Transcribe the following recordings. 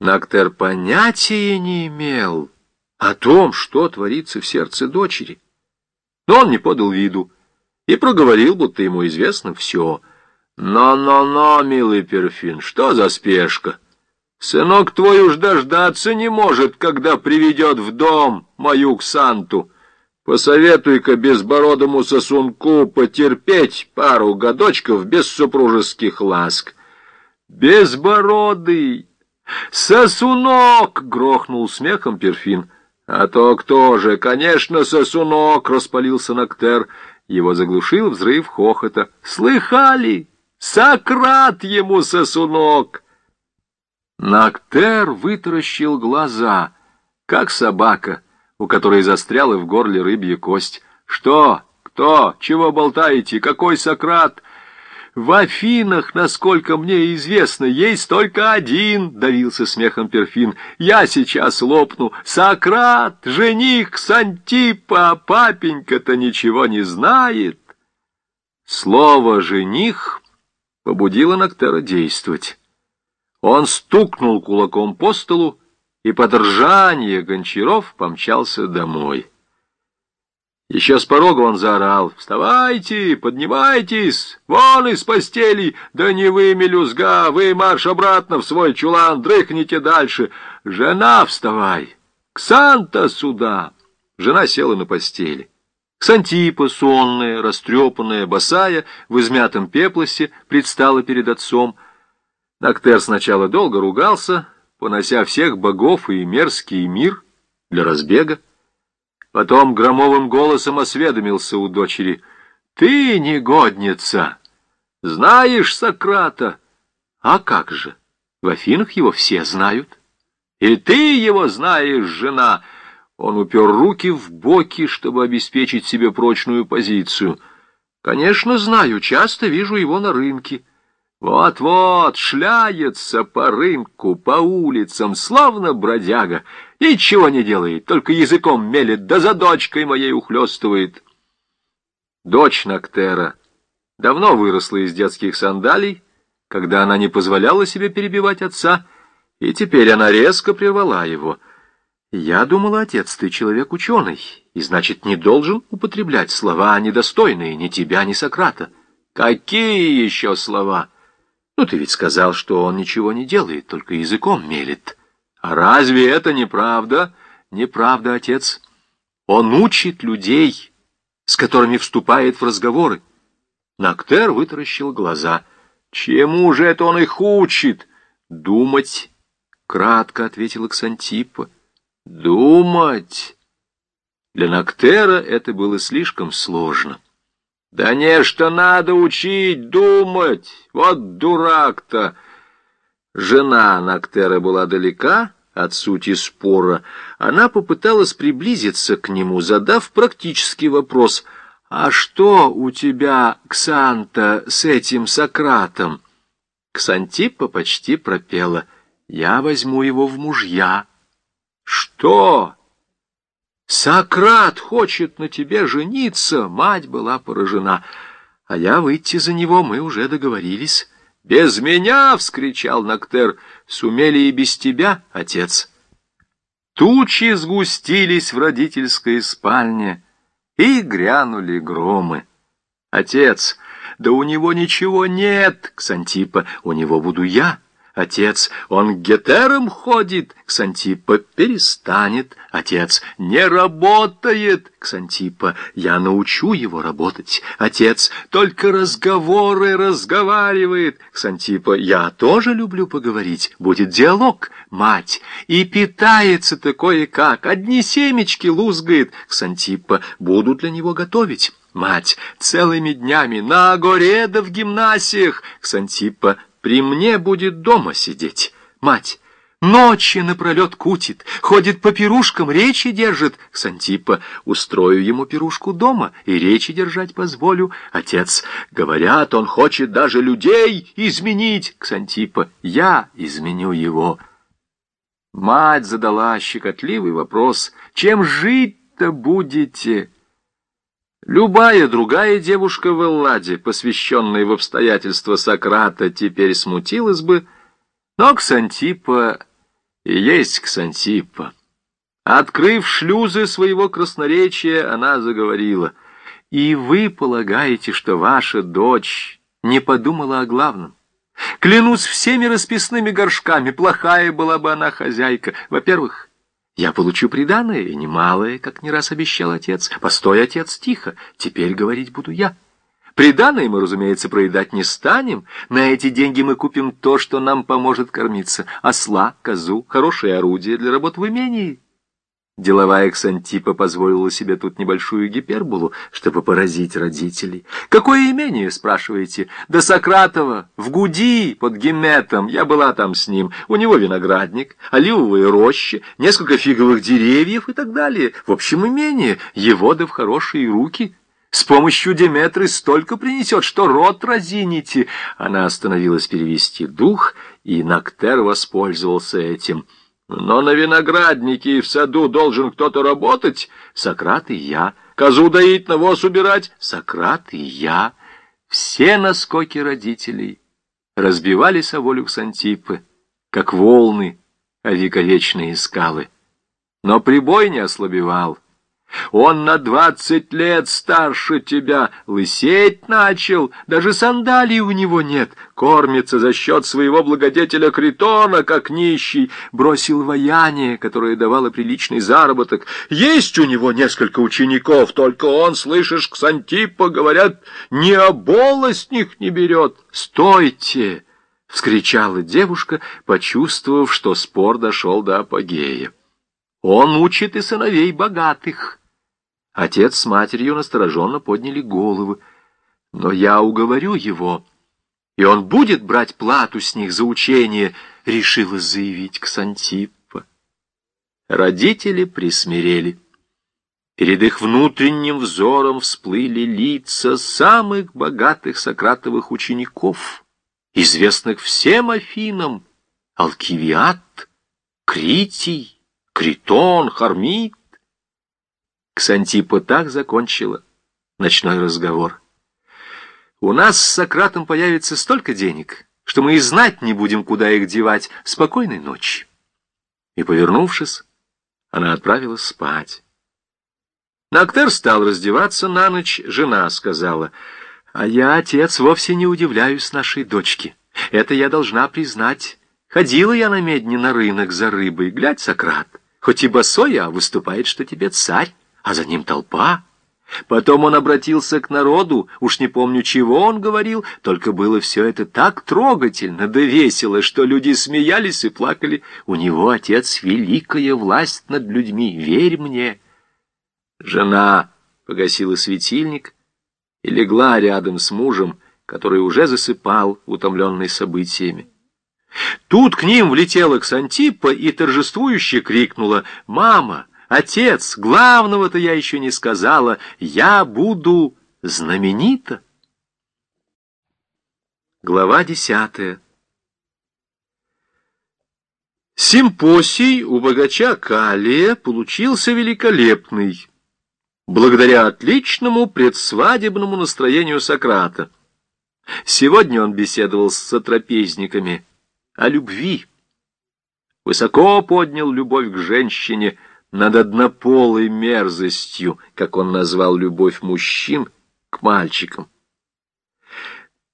Нактер понятия не имел о том, что творится в сердце дочери. Но он не подал виду и проговорил, будто ему известно все. «Но-но-но, милый Перфин, что за спешка? Сынок твой уж дождаться не может, когда приведет в дом мою Ксанту. Посоветуй-ка безбородому сосунку потерпеть пару годочков без супружеских ласк». «Безбородый! Сосунок!» — грохнул смехом Перфин. «А то кто же? Конечно, сосунок!» — распалился Ноктер. Его заглушил взрыв хохота. «Слыхали? Сократ ему сосунок!» Ноктер вытаращил глаза, как собака, у которой застряла в горле рыбья кость. «Что? Кто? Чего болтаете? Какой Сократ?» В Афинах, насколько мне известно, есть только один, — давился смехом Перфин. Я сейчас лопну. Сократ, жених Сантипа, папенька-то ничего не знает. Слово «жених» побудило Ноктера действовать. Он стукнул кулаком по столу и под ржание гончаров помчался домой. Еще с порога он заорал. «Вставайте, поднимайтесь, вон из постели! Да не вы, мелюзга, вы марш обратно в свой чулан, дрыхните дальше! Жена, вставай! Ксанта сюда!» Жена села на постели. Ксантипа, сонная, растрепанная, босая, в измятом пеплосе, предстала перед отцом. Ноктер сначала долго ругался, понося всех богов и мерзкий мир для разбега. Потом громовым голосом осведомился у дочери. «Ты негодница! Знаешь Сократа?» «А как же? В Афинах его все знают». «И ты его знаешь, жена!» Он упер руки в боки, чтобы обеспечить себе прочную позицию. «Конечно, знаю, часто вижу его на рынке». Вот-вот, шляется по рынку, по улицам, словно бродяга. Ничего не делает, только языком мелет, да за дочкой моей ухлёстывает. Дочь Ноктера давно выросла из детских сандалий, когда она не позволяла себе перебивать отца, и теперь она резко прервала его. «Я думала, отец, ты человек ученый, и, значит, не должен употреблять слова, недостойные ни тебя, ни Сократа». «Какие еще слова?» Ну, ты ведь сказал, что он ничего не делает, только языком мелет. А разве это неправда? Неправда, отец. Он учит людей, с которыми вступает в разговоры. Нактер вытаращил глаза. Чему же это он их учит? Думать, кратко ответила Ксантипа. Думать. Для Нактера это было слишком сложно. Да не, что надо учить, думать. Вот дурак-то. Жена Нактера была далека от сути спора. Она попыталась приблизиться к нему, задав практический вопрос. «А что у тебя, Ксанта, с этим Сократом?» Ксантипа почти пропела. «Я возьму его в мужья». «Что?» Сократ хочет на тебе жениться, мать была поражена. А я выйти за него мы уже договорились. Без меня, — вскричал Ноктер, — сумели и без тебя, отец. Тучи сгустились в родительской спальне, и грянули громы. Отец, да у него ничего нет, Ксантипа, у него буду я. Отец, он гетером ходит, Ксантипа перестанет. Отец, не работает, Ксантипа, я научу его работать. Отец, только разговоры разговаривает. Ксантипа, я тоже люблю поговорить, будет диалог. Мать, и питается такое как, одни семечки лузгает. Ксантипа, буду для него готовить. Мать, целыми днями на горе да в гимнасиях. Ксантипа, при мне будет дома сидеть. Мать, ночи напролет кутит, ходит по пирушкам, речи держит. Ксантипа, устрою ему пирушку дома и речи держать позволю. Отец, говорят, он хочет даже людей изменить. Ксантипа, я изменю его. Мать задала щекотливый вопрос, чем жить-то будете? Любая другая девушка в Элладе, посвященная в обстоятельства Сократа, теперь смутилась бы, но Ксантипа и есть Ксантиппа. Открыв шлюзы своего красноречия, она заговорила. «И вы полагаете, что ваша дочь не подумала о главном? Клянусь всеми расписными горшками, плохая была бы она хозяйка. Во-первых, я получу приданое, и немалое, как не раз обещал отец. Постой, отец, тихо, теперь говорить буду я». Приданное мы, разумеется, проедать не станем. На эти деньги мы купим то, что нам поможет кормиться. Осла, козу, хорошее орудие для работ в имении. Деловая Ксантипа позволила себе тут небольшую гиперболу, чтобы поразить родителей. «Какое имение?» — спрашиваете. «Да Сократова, в Гуди, под Геметом. Я была там с ним. У него виноградник, оливовые рощи, несколько фиговых деревьев и так далее. В общем, имение. Его да в хорошие руки». С помощью Деметры столько принесет, что рот разините. Она остановилась перевести дух, и Нактер воспользовался этим. Но на винограднике и в саду должен кто-то работать. Сократ и я. Козу доить, навоз убирать. Сократ и я. Все наскоки родителей разбивались о волю Ксантипы, как волны о вековечные скалы. Но прибой не ослабевал. Он на двадцать лет старше тебя, лысеть начал, даже сандалий у него нет, кормится за счет своего благодетеля Критона, как нищий, бросил вояние, которое давало приличный заработок. Есть у него несколько учеников, только он, слышишь, Ксантипа, говорят, ни обола с них не берет. Стойте! — вскричала девушка, почувствовав, что спор дошел до апогея. Он учит и сыновей богатых. Отец с матерью настороженно подняли головы. Но я уговорю его, и он будет брать плату с них за учение, решила заявить Ксантиппа. Родители присмирели. Перед их внутренним взором всплыли лица самых богатых Сократовых учеников, известных всем Афинам, Алкивиад, Критий, Критон, Хармит. Ксантипа так закончила ночной разговор. У нас с Сократом появится столько денег, что мы и знать не будем, куда их девать. Спокойной ночи. И, повернувшись, она отправилась спать. Нактер стал раздеваться на ночь, жена сказала, «А я, отец, вовсе не удивляюсь нашей дочке. Это я должна признать. Ходила я на медне на рынок за рыбой, глядь, Сократ». Хоть и босой, а выступает, что тебе царь, а за ним толпа. Потом он обратился к народу, уж не помню, чего он говорил, только было все это так трогательно да весело, что люди смеялись и плакали. У него, отец, великая власть над людьми, верь мне. Жена погасила светильник и легла рядом с мужем, который уже засыпал, утомленный событиями. Тут к ним влетела Ксантиппа и торжествующе крикнула «Мама! Отец! Главного-то я еще не сказала! Я буду знаменита!» Глава десятая Симпосий у богача Калия получился великолепный, благодаря отличному предсвадебному настроению Сократа. Сегодня он беседовал с сотрапезниками – о любви. Высоко поднял любовь к женщине над однополой мерзостью, как он назвал любовь мужчин к мальчикам.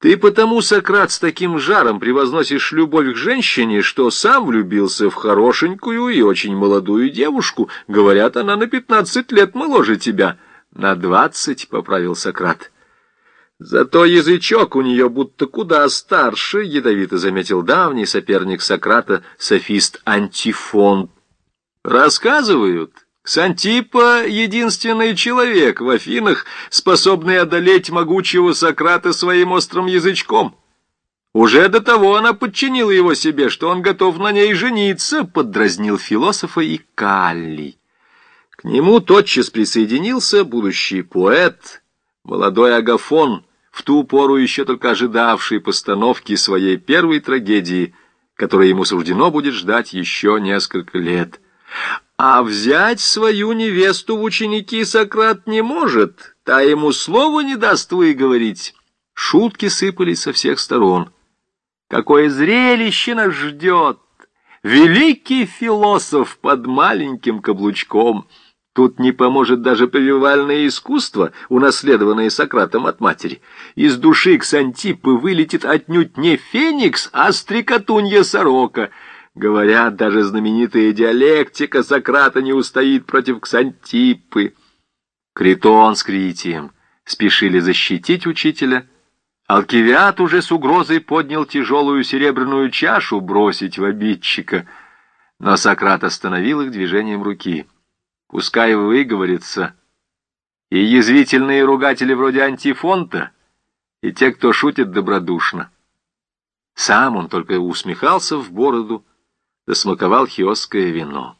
Ты потому, Сократ, с таким жаром превозносишь любовь к женщине, что сам влюбился в хорошенькую и очень молодую девушку. Говорят, она на пятнадцать лет моложе тебя. На двадцать, — поправил Сократ. Зато язычок у нее будто куда старше, ядовито заметил давний соперник Сократа, софист Антифон. Рассказывают, Ксантипа — единственный человек в Афинах, способный одолеть могучего Сократа своим острым язычком. Уже до того она подчинила его себе, что он готов на ней жениться, поддразнил философа и Каллий. К нему тотчас присоединился будущий поэт, молодой Агафон, в ту пору еще только ожидавший постановки своей первой трагедии, которая ему суждено будет ждать еще несколько лет. А взять свою невесту в ученики Сократ не может, та ему слова не даст выговорить. Шутки сыпались со всех сторон. Какое зрелище нас ждет! Великий философ под маленьким каблучком. Тут не поможет даже повивальное искусство, унаследованное Сократом от матери. Из души Ксантипы вылетит отнюдь не феникс, а стрекотунья сорока. Говорят, даже знаменитая диалектика Сократа не устоит против Ксантипы. Критон с Критием спешили защитить учителя. Алкивиат уже с угрозой поднял тяжелую серебряную чашу бросить в обидчика, но Сократ остановил их движением руки. Пускай выговорится. И язвительные ругатели вроде антифонта, и те, кто шутит добродушно. Сам он только усмехался в бороду, да смаковал хиосское вино.